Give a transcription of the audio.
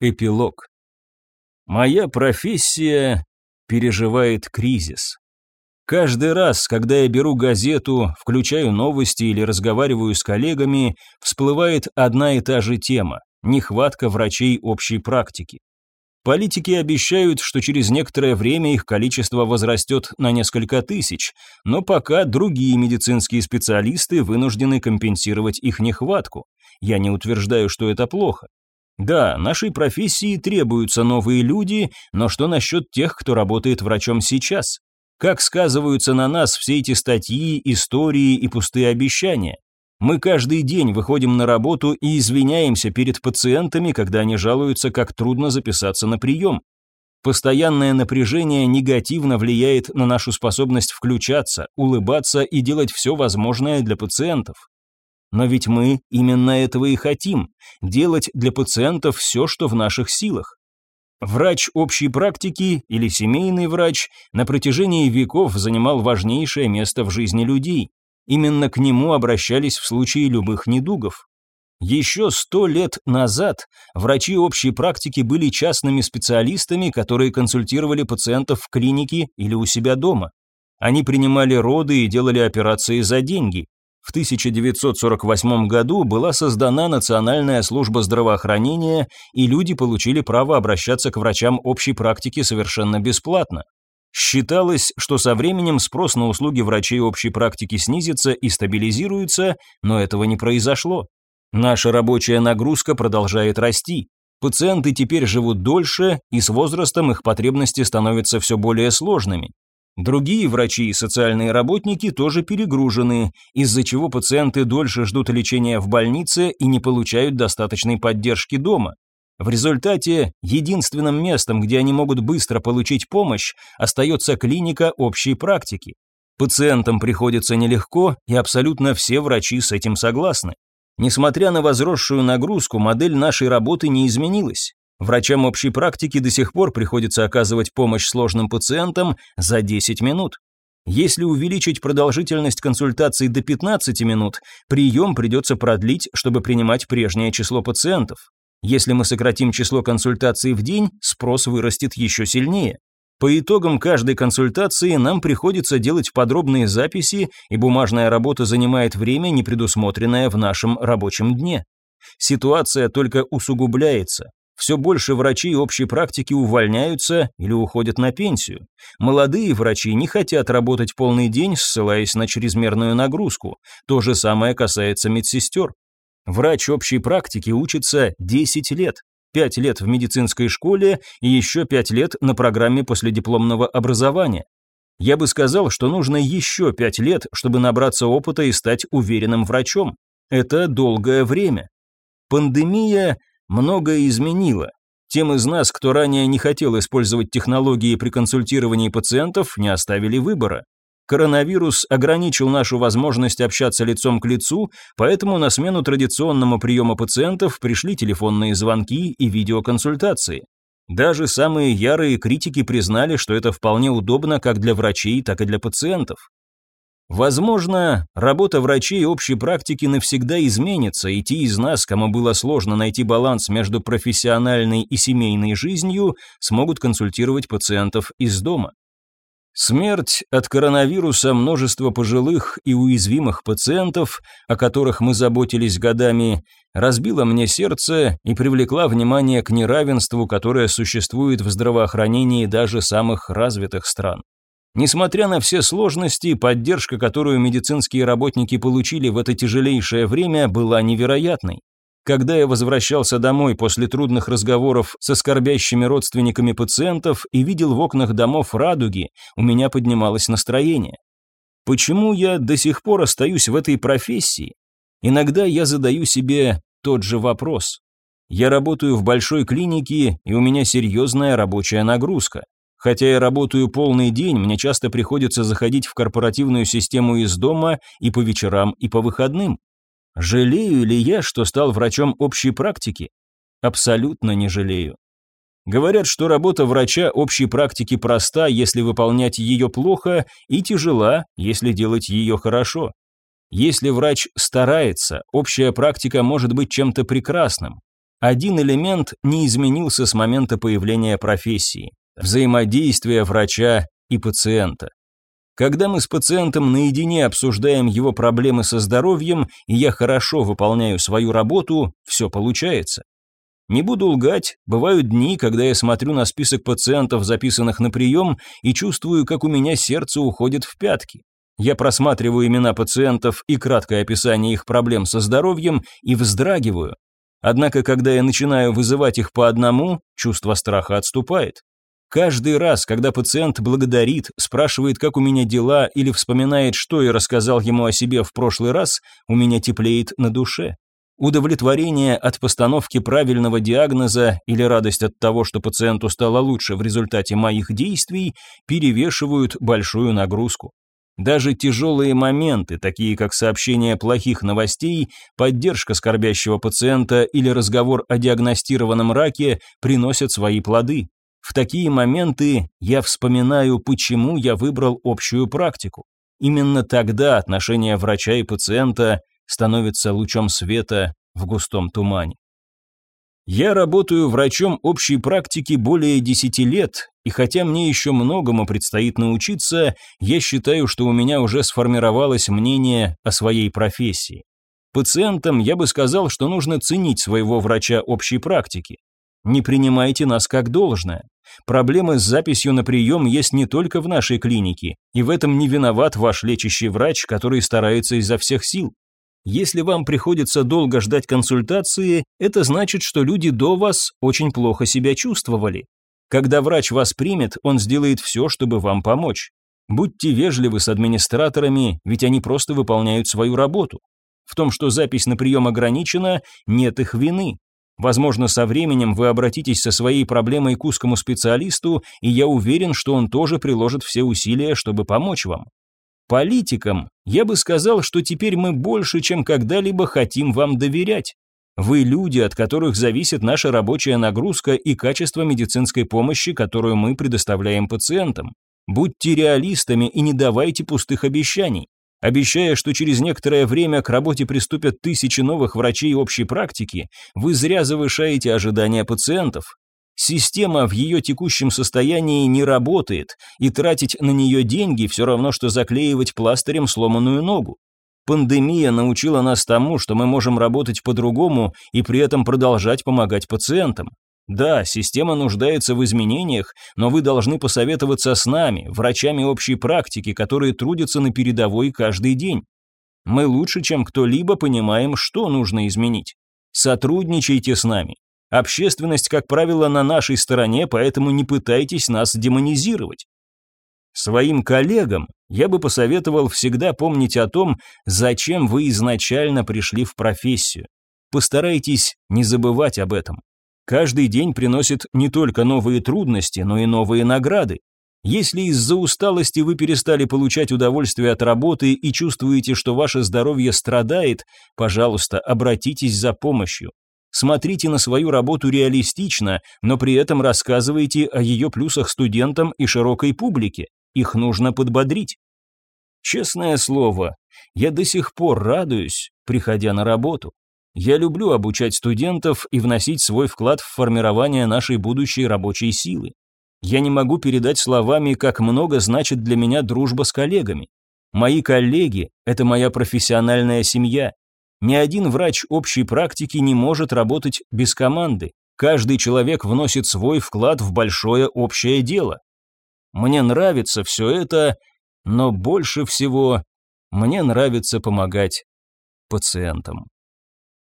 Эпилог. Моя профессия переживает кризис. Каждый раз, когда я беру газету, включаю новости или разговариваю с коллегами, всплывает одна и та же тема – нехватка врачей общей практики. Политики обещают, что через некоторое время их количество возрастет на несколько тысяч, но пока другие медицинские специалисты вынуждены компенсировать их нехватку. Я не утверждаю, что это плохо. Да, нашей профессии требуются новые люди, но что насчет тех, кто работает врачом сейчас? Как сказываются на нас все эти статьи, истории и пустые обещания? Мы каждый день выходим на работу и извиняемся перед пациентами, когда они жалуются, как трудно записаться на прием. Постоянное напряжение негативно влияет на нашу способность включаться, улыбаться и делать все возможное для пациентов. Но ведь мы именно этого и хотим – делать для пациентов все, что в наших силах. Врач общей практики или семейный врач на протяжении веков занимал важнейшее место в жизни людей. Именно к нему обращались в случае любых недугов. Еще сто лет назад врачи общей практики были частными специалистами, которые консультировали пациентов в клинике или у себя дома. Они принимали роды и делали операции за деньги. В 1948 году была создана Национальная служба здравоохранения, и люди получили право обращаться к врачам общей практики совершенно бесплатно. Считалось, что со временем спрос на услуги врачей общей практики снизится и стабилизируется, но этого не произошло. Наша рабочая нагрузка продолжает расти. Пациенты теперь живут дольше, и с возрастом их потребности становятся все более сложными. Другие врачи и социальные работники тоже перегружены, из-за чего пациенты дольше ждут лечения в больнице и не получают достаточной поддержки дома. В результате единственным местом, где они могут быстро получить помощь, остается клиника общей практики. Пациентам приходится нелегко, и абсолютно все врачи с этим согласны. Несмотря на возросшую нагрузку, модель нашей работы не изменилась. Врачам общей практики до сих пор приходится оказывать помощь сложным пациентам за 10 минут. Если увеличить продолжительность консультаций до 15 минут, прием придется продлить, чтобы принимать прежнее число пациентов. Если мы сократим число консультаций в день, спрос вырастет еще сильнее. По итогам каждой консультации нам приходится делать подробные записи, и бумажная работа занимает время, не предусмотренное в нашем рабочем дне. Ситуация только усугубляется. Все больше врачей общей практики увольняются или уходят на пенсию. Молодые врачи не хотят работать полный день, ссылаясь на чрезмерную нагрузку. То же самое касается медсестер. Врач общей практики учится 10 лет. 5 лет в медицинской школе и еще 5 лет на программе последипломного образования. Я бы сказал, что нужно еще 5 лет, чтобы набраться опыта и стать уверенным врачом. Это долгое время. Пандемия многое изменило. Тем из нас, кто ранее не хотел использовать технологии при консультировании пациентов, не оставили выбора. Коронавирус ограничил нашу возможность общаться лицом к лицу, поэтому на смену традиционному приему пациентов пришли телефонные звонки и видеоконсультации. Даже самые ярые критики признали, что это вполне удобно как для врачей, так и для пациентов. Возможно, работа врачей общей практики навсегда изменится, и те из нас, кому было сложно найти баланс между профессиональной и семейной жизнью, смогут консультировать пациентов из дома. Смерть от коронавируса множества пожилых и уязвимых пациентов, о которых мы заботились годами, разбила мне сердце и привлекла внимание к неравенству, которое существует в здравоохранении даже самых развитых стран. Несмотря на все сложности, поддержка, которую медицинские работники получили в это тяжелейшее время, была невероятной. Когда я возвращался домой после трудных разговоров со скорбящими родственниками пациентов и видел в окнах домов радуги, у меня поднималось настроение. Почему я до сих пор остаюсь в этой профессии? Иногда я задаю себе тот же вопрос. Я работаю в большой клинике, и у меня серьезная рабочая нагрузка. Хотя я работаю полный день, мне часто приходится заходить в корпоративную систему из дома и по вечерам, и по выходным. Жалею ли я, что стал врачом общей практики? Абсолютно не жалею. Говорят, что работа врача общей практики проста, если выполнять ее плохо, и тяжела, если делать ее хорошо. Если врач старается, общая практика может быть чем-то прекрасным. один элемент не изменился с момента появления профессии – взаимодействие врача и пациента. Когда мы с пациентом наедине обсуждаем его проблемы со здоровьем, и я хорошо выполняю свою работу, все получается. Не буду лгать, бывают дни, когда я смотрю на список пациентов, записанных на прием, и чувствую, как у меня сердце уходит в пятки. Я просматриваю имена пациентов и краткое описание их проблем со здоровьем и вздрагиваю. Однако, когда я начинаю вызывать их по одному, чувство страха отступает. Каждый раз, когда пациент благодарит, спрашивает, как у меня дела, или вспоминает, что я рассказал ему о себе в прошлый раз, у меня теплеет на душе. Удовлетворение от постановки правильного диагноза или радость от того, что пациенту стало лучше в результате моих действий, перевешивают большую нагрузку. Даже тяжелые моменты, такие как сообщение плохих новостей, поддержка скорбящего пациента или разговор о диагностированном раке, приносят свои плоды. В такие моменты я вспоминаю, почему я выбрал общую практику. Именно тогда отношения врача и пациента становятся лучом света в густом тумане. Я работаю врачом общей практики более 10 лет, и хотя мне еще многому предстоит научиться, я считаю, что у меня уже сформировалось мнение о своей профессии. Пациентам я бы сказал, что нужно ценить своего врача общей практики. Не принимайте нас как должное. Проблемы с записью на прием есть не только в нашей клинике, и в этом не виноват ваш лечащий врач, который старается изо всех сил. Если вам приходится долго ждать консультации, это значит, что люди до вас очень плохо себя чувствовали. Когда врач вас примет, он сделает все, чтобы вам помочь. Будьте вежливы с администраторами, ведь они просто выполняют свою работу. В том, что запись на прием ограничена, нет их вины. Возможно, со временем вы обратитесь со своей проблемой к узкому специалисту, и я уверен, что он тоже приложит все усилия, чтобы помочь вам. Политикам я бы сказал, что теперь мы больше, чем когда-либо хотим вам доверять. Вы люди, от которых зависит наша рабочая нагрузка и качество медицинской помощи, которую мы предоставляем пациентам. Будьте реалистами и не давайте пустых обещаний. Обещая, что через некоторое время к работе приступят тысячи новых врачей общей практики, вы зря завышаете ожидания пациентов. Система в ее текущем состоянии не работает, и тратить на нее деньги все равно, что заклеивать пластырем сломанную ногу. Пандемия научила нас тому, что мы можем работать по-другому и при этом продолжать помогать пациентам. Да, система нуждается в изменениях, но вы должны посоветоваться с нами, врачами общей практики, которые трудятся на передовой каждый день. Мы лучше, чем кто-либо, понимаем, что нужно изменить. Сотрудничайте с нами. Общественность, как правило, на нашей стороне, поэтому не пытайтесь нас демонизировать. Своим коллегам я бы посоветовал всегда помнить о том, зачем вы изначально пришли в профессию. Постарайтесь не забывать об этом. Каждый день приносит не только новые трудности, но и новые награды. Если из-за усталости вы перестали получать удовольствие от работы и чувствуете, что ваше здоровье страдает, пожалуйста, обратитесь за помощью. Смотрите на свою работу реалистично, но при этом рассказывайте о ее плюсах студентам и широкой публике. Их нужно подбодрить. Честное слово, я до сих пор радуюсь, приходя на работу. Я люблю обучать студентов и вносить свой вклад в формирование нашей будущей рабочей силы. Я не могу передать словами, как много значит для меня дружба с коллегами. Мои коллеги – это моя профессиональная семья. Ни один врач общей практики не может работать без команды. Каждый человек вносит свой вклад в большое общее дело. Мне нравится все это, но больше всего мне нравится помогать пациентам.